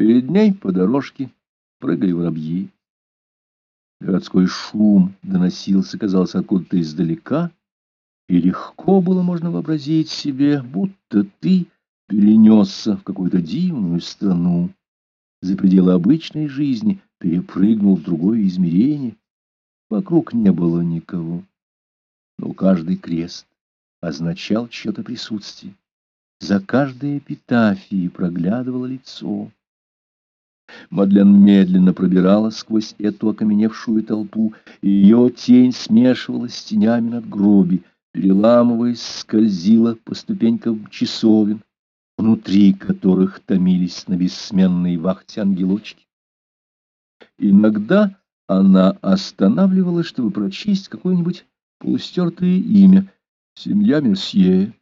Перед ней по дорожке прыгали воробьи. Городской шум доносился, казалось, откуда-то издалека, и легко было можно вообразить себе, будто ты перенесся в какую-то дивную страну, за пределы обычной жизни перепрыгнул в другое измерение. Вокруг не было никого, но каждый крест означал чье-то присутствие. За каждой эпитафией проглядывало лицо. Мадлен медленно пробиралась сквозь эту окаменевшую толпу, и ее тень смешивалась с тенями над гроби, переламываясь, скользила по ступенькам часовен, внутри которых томились на бессменной вахте ангелочки. Иногда она останавливалась, чтобы прочесть какое-нибудь полустертое имя. Семья Месье,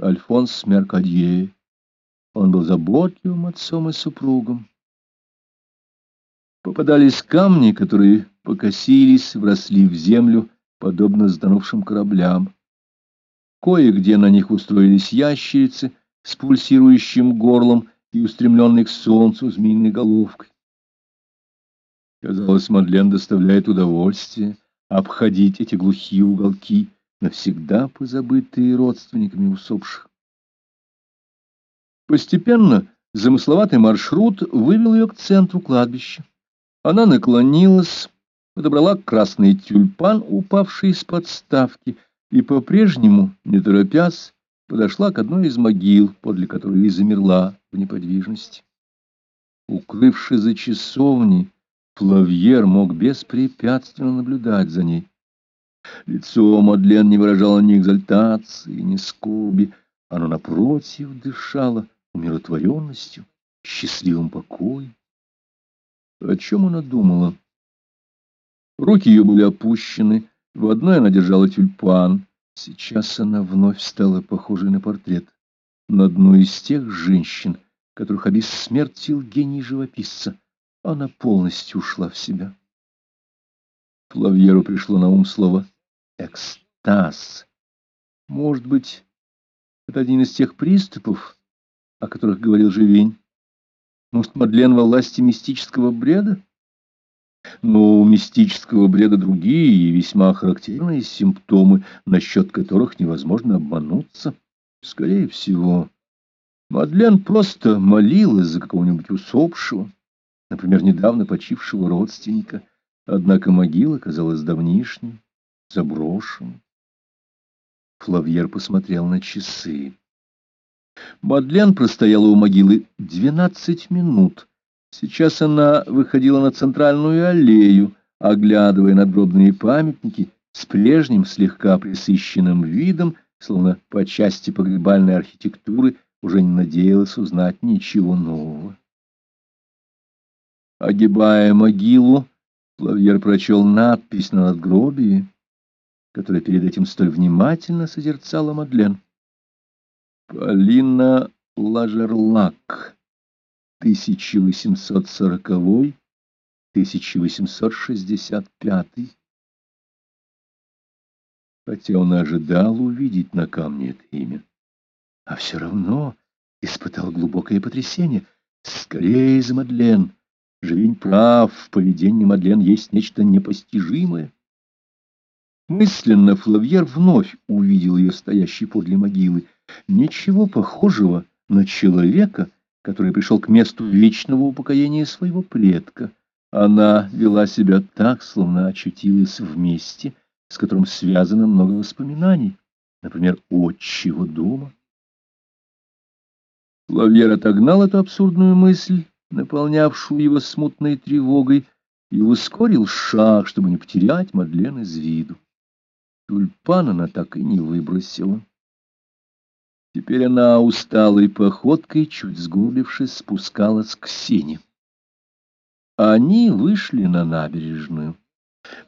Альфонс Меркадье. Он был заботливым отцом и супругом. Попадались камни, которые покосились, вросли в землю, подобно сданувшим кораблям. Кое-где на них устроились ящерицы с пульсирующим горлом и устремленной к солнцу змеиной головкой. Казалось, Мадлен доставляет удовольствие обходить эти глухие уголки, навсегда позабытые родственниками усопших. Постепенно замысловатый маршрут вывел ее к центру кладбища. Она наклонилась, подобрала красный тюльпан, упавший из подставки, и по-прежнему, не торопясь, подошла к одной из могил, подле которой и замерла в неподвижности. Укрывшись за часовней, Флавьер мог беспрепятственно наблюдать за ней. Лицо Мадлен не выражало ни экзальтации, ни скорби, оно, напротив, дышало умиротворенностью, счастливым покоем. О чем она думала? Руки ее были опущены, в одной она держала тюльпан. Сейчас она вновь стала похожей на портрет, на одну из тех женщин, которых обессмертил гений живописца. Она полностью ушла в себя. Плавьеру пришло на ум слово «экстаз». Может быть, это один из тех приступов, о которых говорил Живень. Может, Мадлен во власти мистического бреда? Но у мистического бреда другие и весьма характерные симптомы, насчет которых невозможно обмануться. Скорее всего, Мадлен просто молилась за какого-нибудь усопшего, например, недавно почившего родственника, однако могила казалась давнишней, заброшенной. Флавьер посмотрел на часы. Мадлен простояла у могилы двенадцать минут. Сейчас она выходила на центральную аллею, оглядывая надгробные памятники с прежним слегка присыщенным видом, словно по части погребальной архитектуры уже не надеялась узнать ничего нового. Огибая могилу, Плавьер прочел надпись на надгробии, которая перед этим столь внимательно созерцала Мадлен. Полина Лажерлак, 1840-1865. Хотя он ожидал увидеть на камне это имя, а все равно испытал глубокое потрясение. Скорее Мадлен. Живень прав, в поведении Мадлен есть нечто непостижимое. Мысленно Флавьер вновь увидел ее стоящей подле могилы, Ничего похожего на человека, который пришел к месту вечного упокоения своего предка. Она вела себя так, словно очутилась в месте, с которым связано много воспоминаний, например, отчего дома. Лавьер отогнал эту абсурдную мысль, наполнявшую его смутной тревогой, и ускорил шаг, чтобы не потерять Мадлен из виду. Тюльпан она так и не выбросила. Теперь она усталой походкой, чуть сгубившись, спускалась к сене. Они вышли на набережную.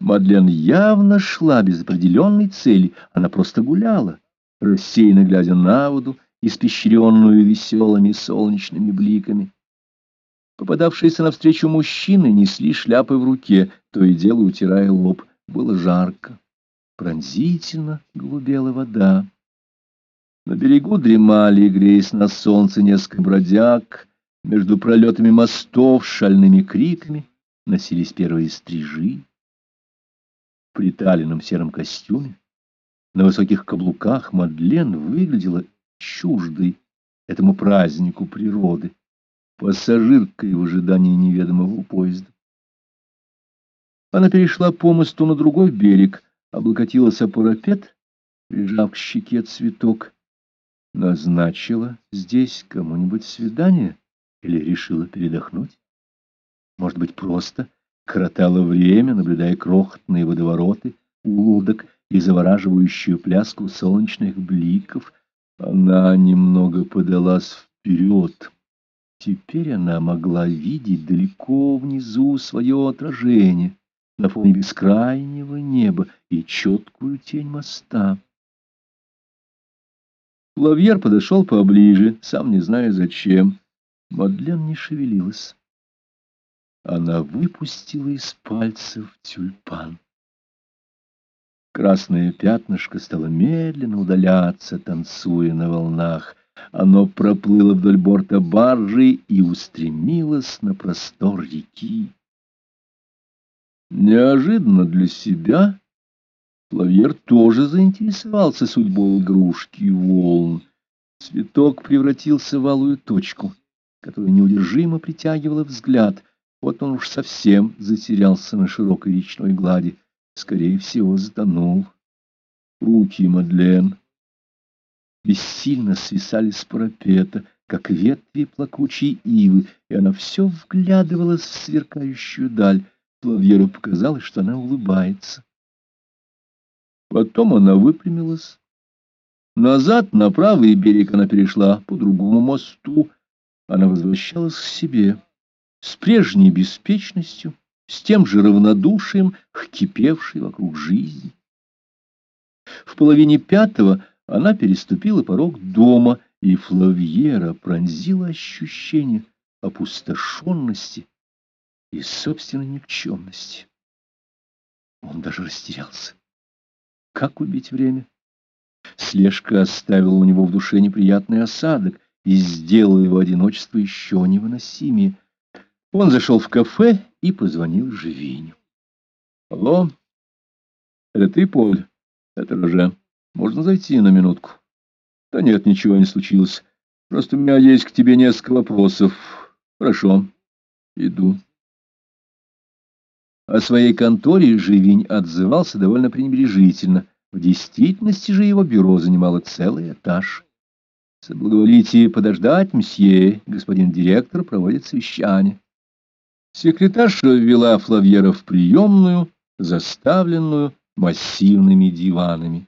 Мадлен явно шла без определенной цели, она просто гуляла, рассеянно глядя на воду, испещренную веселыми солнечными бликами. Попадавшиеся навстречу мужчины несли шляпы в руке, то и дело утирая лоб. Было жарко. Пронзительно голубела вода. На берегу дремали, греясь на солнце, несколько бродяг. Между пролетами мостов шальными криками носились первые стрижи. В приталенном сером костюме, на высоких каблуках Мадлен выглядела чуждой этому празднику природы, пассажиркой в ожидании неведомого поезда. Она перешла по мосту на другой берег, облокотилась о парапет, прижав к щеке цветок, назначила здесь кому-нибудь свидание или решила передохнуть. Может быть, просто коротала время, наблюдая крохотные водовороты лодок и завораживающую пляску солнечных бликов. Она немного подалась вперед. Теперь она могла видеть далеко внизу свое отражение на фоне бескрайнего неба и четкую тень моста. Лавьер подошел поближе, сам не зная зачем. Мадлен не шевелилась. Она выпустила из пальцев тюльпан. Красное пятнышко стало медленно удаляться, танцуя на волнах. Оно проплыло вдоль борта баржи и устремилось на простор реки. Неожиданно для себя Лавьер тоже заинтересовался судьбой игрушки волн. Цветок превратился в алую точку, которая неудержимо притягивала взгляд. Вот он уж совсем затерялся на широкой речной глади. Скорее всего, затонул. Руки Мадлен бессильно свисали с парапета, как ветви плакучей ивы, и она все вглядывалась в сверкающую даль. Лавьеру показалось, что она улыбается. Потом она выпрямилась. Назад, на правый берег, она перешла по другому мосту. Она возвращалась к себе с прежней беспечностью, с тем же равнодушием кипевшей вокруг жизни. В половине пятого она переступила порог дома, и Флавьера пронзила ощущение опустошенности и собственной никчемности. Он даже растерялся. Как убить время? Слежка оставила у него в душе неприятный осадок и сделала его одиночество еще невыносимее. Он зашел в кафе и позвонил Живиню. — Алло, это ты, Поль? Это Роже. Можно зайти на минутку? — Да нет, ничего не случилось. Просто у меня есть к тебе несколько вопросов. Хорошо, иду. О своей конторе Живинь отзывался довольно пренебрежительно. В действительности же его бюро занимало целый этаж. «Соблаговолите подождать, мсье, господин директор проводит совещание». Секретарша ввела Флавьера в приемную, заставленную массивными диванами.